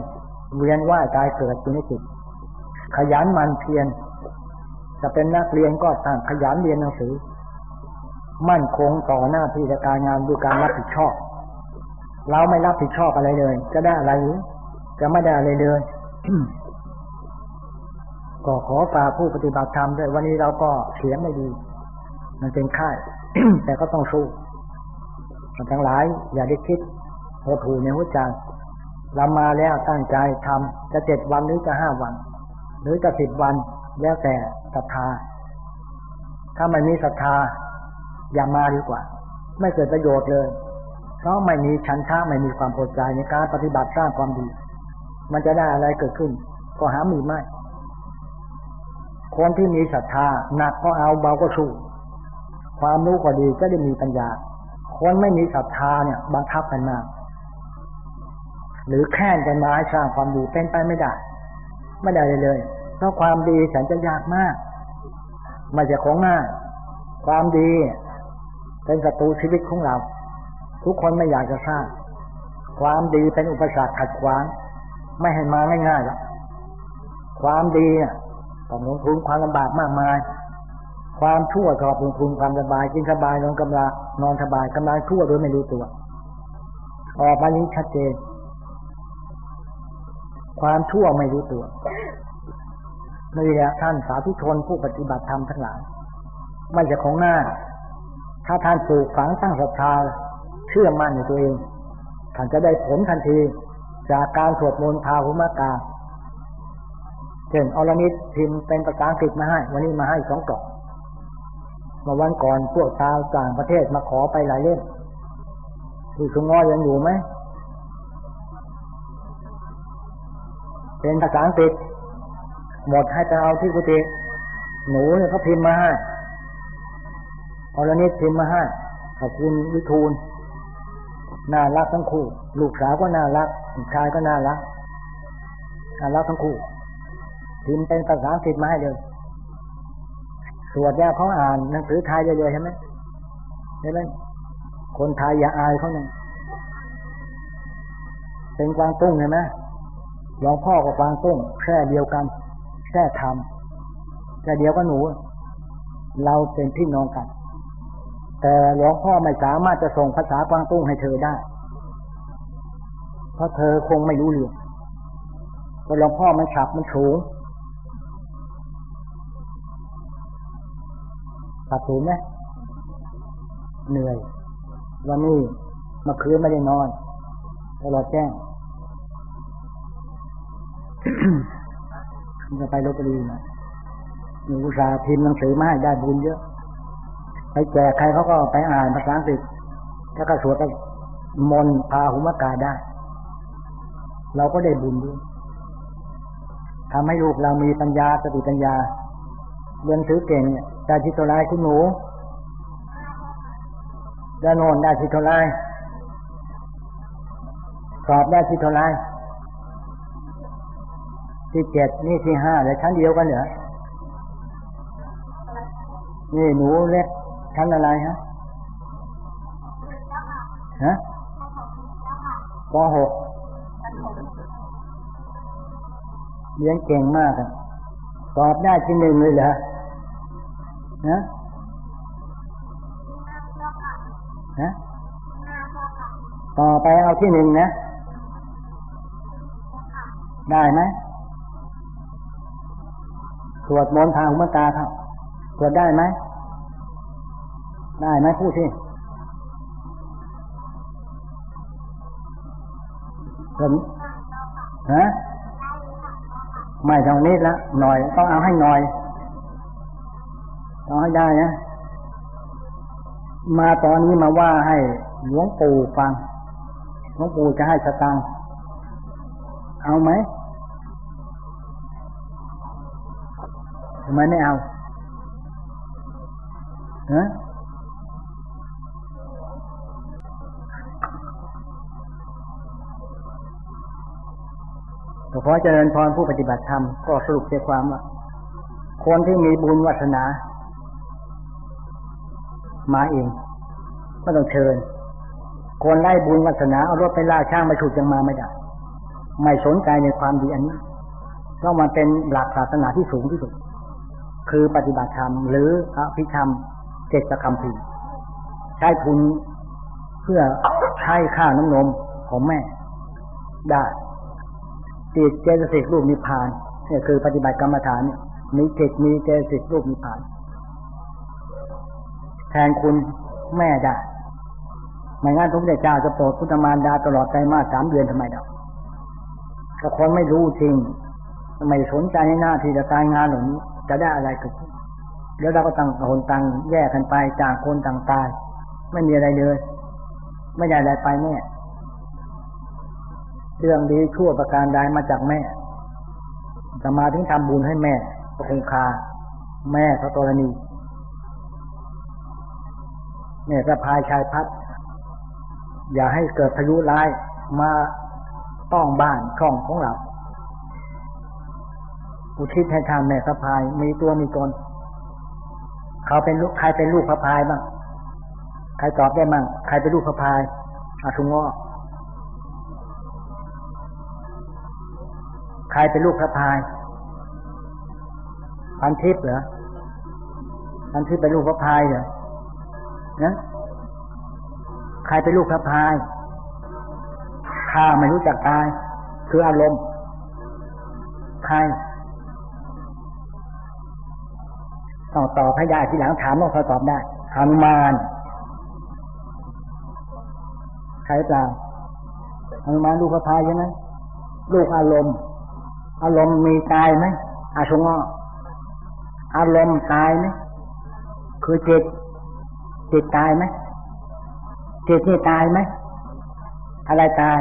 เวียนว่ายตายเกิดอยู่ในจิตขยันมันเพียรจะเป็นนักเรียนก็ต่างขยันเรียนหนังสือ มั่นคงต่อหน้าที่การงานด้วยการรับผิดชอบ เราไม่รับผิดชอบอะไรเลย จะได้อะไรจะไม่ได้อะไรเลยก็ขอฝากผู้ปฏิบัติธรรมด้วยวันนี้เราก็เสียงไม่ดี มันเป็นค่ายแต่ก็ต้องสู้ทั้งหลาย อย่าได้คิดโหดหูในหัวใจเรามาแล้วตั้งใจทำจะเจ็ดวันหรือจะห้าวัน หรือจะสิบวันแล้วแต่ศรัทธา ถ้าไม่มีศรัทธา อย่ามาดีกว่า ไม่เกิดประโยชน์เลย เพราะไม่มีชันท่าไม่มีความพอใจในการปฏิบัติสร้างความดี มันจะได้อะไรเกิดขึ้น ก็หามีไม่คนที่มีศรัทธาหนักก็เอาเบาก็สู้ความรู้ก็ดีก็ได้มีปัญญา คนไม่มีศรัทธาเนี่ยบังคับกันมากหรือแค่นกันมาให้สร้างความดีเป็นไปไม่ได้ ไม่ได้เลยเพราะความดีฉันจะยากมากไม่ใช่ของง่ายความดี เป็นศัตรูชีวิตของเรา ทุกคนไม่อยากจะสร้าง ความดีเป็นอุปสรรคขัดขวาง ไม่ให้มาง่ายๆหรอกความดีต้องลงทุนความลำบากมากมาย ความชั่วชอบลงทุนความสบายกินสบายนอนกำลังนอนสบายกำลังชั่วโดยไม่รู้ตัว ออกมานี้ชัดเจน ความชั่วไม่รู้ตัวนี่แหละท่านสาธุชนผู้ปฏิบัติธรรมทั้งหลายไม่ใช่ของหน้า ถ้าท่านปลูกฝังตั้งศรัทธาเชื่อมั่นในตัวเอง ท่านจะได้ผลทันที จากการสวดมนต์พาหุมากาเช่นอรนิตพิมพ์เป็นภาษาอังกฤษมาให้ วันนี้มาให้สองกล่องเมื่อวันก่อนพวกชาวต่างประเทศมาขอไปหลายเล่มที่สุงอยังอยู่ไหมเป็นภาษาอังกฤษหมดให้ไปเอาที่กุฏิหนูเนี่ยเขาพิมพ์มาให้ อรนิตพิมพ์มาให้ขอบคุณวิทูลน่ารักทั้งคู่ ลูกสาวก็น่ารักลูกชายก็น่ารักน่ารักทั้งคู่พิมพ์เป็นภาษาอังกฤษมาให้เลยสวดเนี่ยเขาอ่านหนังสือไทยเลยใช่ไหมใช่ไหมคนไทยอย่าอายเขาหนึ่งเป็นกวางตุ้งใช่ไหมหลวงพ่อกับกวางตุ้งแค่เดียวกันแค่ทำแค่เดียวก็หนู เราเป็นพี่น้องกัน แต่หลวงพ่อไม่สามารถจะส่งภาษากวางตุ้งให้เธอได้ เพราะเธอคงไม่รู้เรื่องเพราะหลวงพ่อมันฉับมันสูงขับถูกไหมเหนื่อย วันนี้มื่อคืนไม่ได้นอนตลอดแจ้งจะไปลบบุรีนะมีอุตสาห์พิมพ์หนังสือมาให้ได้บุญเยอะ ไปแจกใครเขาก็ไปอ่านภาษาอังกฤษแล้วก็สวดไปมนพาหุมกาได้ เราก็ได้บุญด้วยทำให้ลูกเรามีปัญญาสติปัญญาเรียนถือเก่งได้ที่ตัวไรคุณหนูได้นอนได้ที่ตัวไรสอบได้ที่ตัวไรที่เจ็ดนี่ที่ห้าเลยชั้นเดียวกันเหรอนี่หนูเล็ก ชั้นอะไรฮะฮะปหกเรียนเก่งมากอะสอบได้ที่หนึ่งเลยเหรอนะนะต่อไปเอาที่หนึ่งนะ ได้ไหมสวดมนต์ทางหุมตาครับสวดได้ไหม ได้ไหมพูดที่ผมฮะไม่ตรงนี้ละหน่อยต้องเอาให้หน่อยต้องให้ได้นะมาตอนนี้มาว่าให้หลวงปู่ฟังหลวงปู่จะให้สตังเอาไหมทำไมไม่เอาฮะ อเจริญพรผู้ปฏิบัติธรรมก็สรุปใจความว่าคนที่มีบุญวัฒนา มาเองไม่ต้องเชิญ คนไล่บุญวัฒนาเอารถไปล่าช่างมาฉุดยังมาไม่ได้ ไม่สนใจในความดีอันนี้ก็มาเป็นหลักศาสนาที่สูงที่สุด คือปฏิบัติธรรม หรืออภิธรรมเจตคำพีใช้ทุนเพื่อให้ค่าน้ำนมของแม่ได้ จิตเจตสิกรูปนิพพานเนี่ยคือปฏิบัติกรรมฐานเนี่ยมีจิตมีเจตสิกรูปนิพพาน แทนคุณแม่ได้ไม่งั้นทุกเจ้าจะโปรดพุทธมารดาตลอดใจมาสามเดือนทำไมเนาะถ้าคนไม่รู้จริงไม่สนใจในหน้าที่จะการงานเหล่านี้ จะได้อะไรกิดขึ้นแล้วเราก็ต่างคนต่างแยกกันไปจากคนต่างตาย ไม่มีอะไรเลย ไม่ได้อะไรไปแน่ เรื่องดีชั่วประการใดมาจากแม่จะมาถึงทำบุญให้แม่พระคงคา แม่พระกรณีเนี่ยสะพายชายพัด อย่าให้เกิดพายุร้ายมาต้องบ้านช่องของเราอุทิศให้ทำแม่สะพายมีตัวมีตนเขาเป็นลูกใครเป็นลูกพระพายบ้างใครตอบได้บ้างใครเป็นลูกพระพายอาทุงอ้อ รเป็นลูกพระพายพันทิพย์เหรออันที่เป็นลูกพระพายเหรอนะใครเป็นลูกพระพายข้าไม่รู้จักตาย คืออารมณ์ใครต้องตอบให้ได้ทีหลังถามต้องตอบได้ฮานุมานใครเปล่าฮานุมานลูกพระพายใช่ไหมลูกอารมณ์ อารมณ์มีตายไหมอาชงออารมณ์ตายไหมคือจิตจิตตายไหมจิตนี่ตายไหมอะไรตาย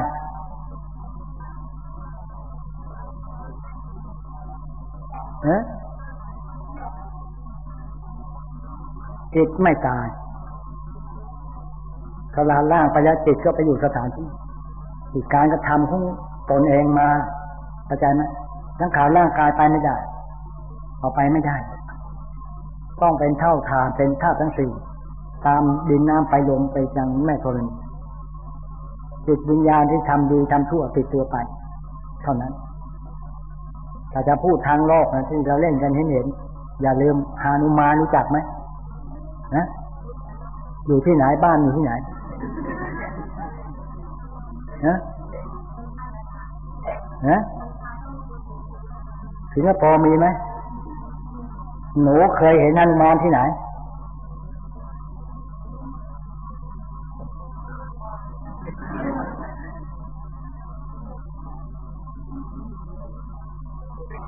เออจิตไม่ตายขลาล่างปัญญาจิตก็ไปอยู่สถานที่อีกการกระทำของตนเองมาเข้าใจไหม ทั้งขาร่างกายไปไม่ได้เอาไปไม่ได้ ต้องเป็นเท่าทานเป็นธาตุทั้งสี่ตามดินน้ำไปลมไปจังแม่ธรณีจิตวิญญาณที่ทำดีทำชั่วติดตัวไป เท่านั้นถ้าจะพูดทางโลกนะที่เราเล่นกันเห็นเห็นอย่าลืมฮานุมารู้จักไหมนะอยู่ที่ไหนบ้านอยู่ที่ไหนนะนะ สิงคโปร์มีไหมหนูเคยเห็นฮานุมานที่ไหน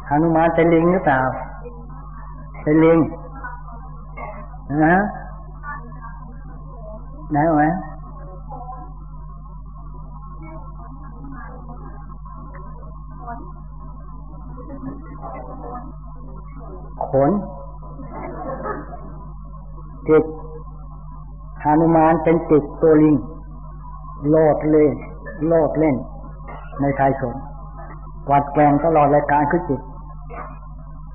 ฮานุมานเป็นลิงหรือเปล่า เป็นลิงนะไหนวะ ขน จิตฮานุมานเป็นจิตตัวลิง โลดเล่น โลดเล่น ในไทยสนวัดแกงตลอดรายการคือจิต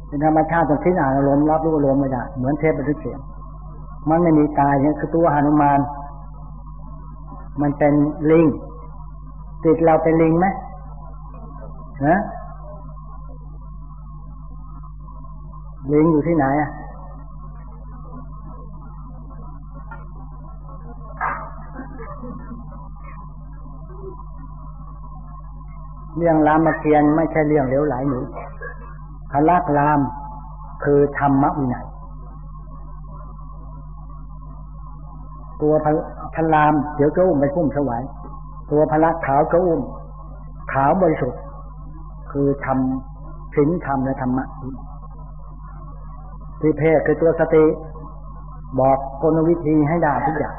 เป็นธรรมชาติตรงที่อ่านอารมณ์รับรู้อารมณ์ไม่ได้ เหมือนเทปบันทึกเสียงมันไม่มีตายเนี่ยคือตัวหนุมาน มันเป็นลิง ติดเราเป็นลิงไหมนะ ลิงอยู่ที่ไหนอะเรื่องรามเกียรติไม่ใช่เรื่องเลวไหลหนูพลักรามคือธรรมวินัยตัวพลามเดี๋ยวก็อุ้มไปพุ่มสวายตัวพลักขาวก็อุ้ม ขาวบริสุทธิ์ คือทำสินธรรมและธรรมะ ที่เพศคือตัวสติ บอกกลวิธีให้ได้ทุกอย่าง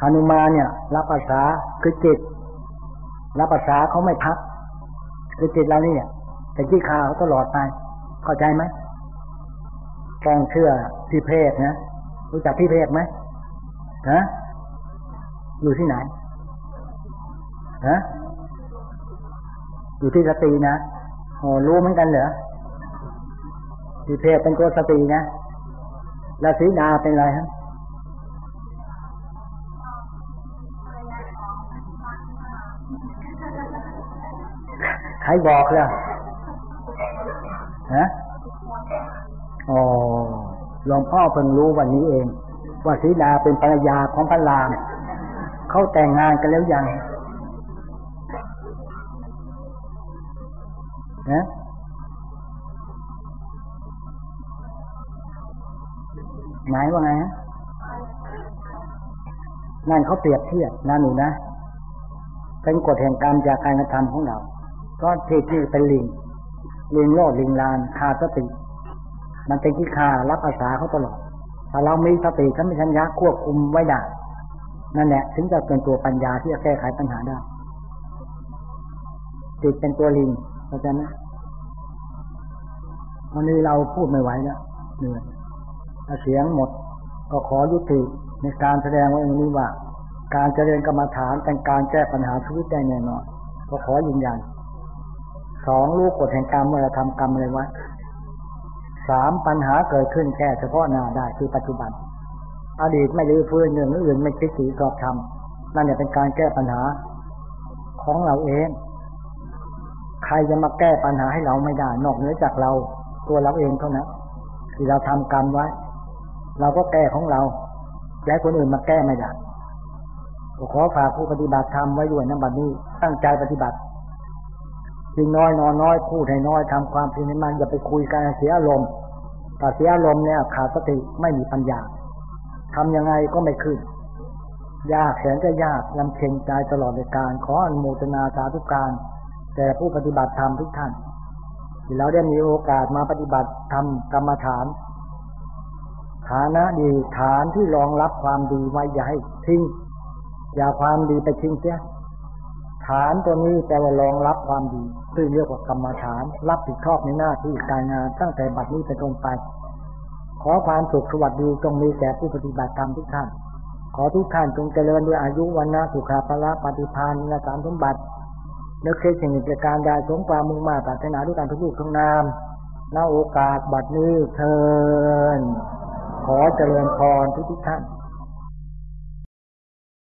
ฮานุมาเนี่ย รับภาษาคือจิต รับภาษาเขาไม่พัก คือจิตเราเนี่ยแต่ที่ขาเขาตลอดไปเข้าใจไหมต้องเชื่อที่เพศนะรู้จักที่เพศไหมฮะอยู่ที่ไหนฮะอยู่ที่สตินะโอ้รู้เหมือนกันเหรอ ที่เพศเป็นตัวสตินะแล้วสีดาเป็นอะไรฮะใครบอกล่ะฮะอ๋อหลวงพ่อเพิ่งรู้วันนี้เอง ว่าสีดาเป็นภรรยาของพระรามเขาแต่งงานกันแล้วยังนะ ไหนว่าไงฮะนั่นเขาเปรียบเทียบนะหนูนะ เป็นกฎแห่งกรรมจากการกระทำของเรา ก็ที่ที่เป็นลิง ลิงโลดลิงลานคาสติ มันเป็นที่คารับอาสาเขาตลอด ถ้าเรามีสติฉันมีชัญญาควบคุมไว้ได้นั่นแหละถึงจะเป็นตัวปัญญาที่จะแก้ไขปัญหาได้จิตเป็นตัวลิงเพราะฉะนั้นวันนี้เราพูดไม่ไหวแล้วเหนื่อย เสียงหมด ก็ขอยุติในการแสดงว่าองนี้ว่า การเจริญกรรมฐานเป็นการแก้ปัญหาชีวิตได้แน่นอนก็ขอยืนยันสองรู้กฎแห่งกรรมเมื่อเราทำกรรมอะไรไว้สามปัญหาเกิดขึ้นแก้เฉพาะหน้าได้คือปัจจุบัน อดีตไม่รื้อฟื้นเรื่องอื่นไม่คิดสีกรอบทำนั่นเนี่ยเป็นการแก้ปัญหาของเราเอง ใครจะมาแก้ปัญหาให้เราไม่ได้ นอกเหนือจากเราตัวเราเองเท่านั้นที่เราทำกรรมไว้ เราก็แก้ของเราแก้คนอื่นมาแก้ไม่ได้ขอฝากผู้ปฏิบัติธรรมไว้ด้วยนะบัดนี้ ตั้งใจปฏิบัติจริงน้อยนอนน้อยพูดให้น้อยทำความเพียรให้มันอย่าไปคุยกันเสียอารมณ์ถ้าเสียอารมณ์เนี่ยขาดสติไม่มีปัญญาทำยังไงก็ไม่ขึ้น ยากแสนจะยากลำเค็งใจตลอดในการ ขออนุโมทนาสาธุการแต่ผู้ปฏิบัติธรรมทุกท่านที่เราได้มีโอกาสมาปฏิบัติทำกรรมฐาน ฐานะดีฐานที่รองรับความดีไว้อย่าให้ทิ้งอย่าความดีไปทิ้งเสียฐานตัวนี้แปลว่ารองรับความดีซึ่งเรียกว่ากรรมฐาน รับผิดชอบในหน้าที่การงานตั้งแต่บัดนี้เป็นต้นไป ขอความสุขสวัสดีจงมีแก่ผู้ปฏิบัติธรรมทุกท่าน ขอทุกท่านจงเจริญด้วยอายุวันนะสุขาภละปฏิภาณและสารสมบัติเนื้อเคสิ่งกิจการใดสงความมุ่งมาตรารถนาด้วยการทุกลูกทุกนามณโอกาสบัดนี้เทิน ขอเจริญพรทุกทุกท่าน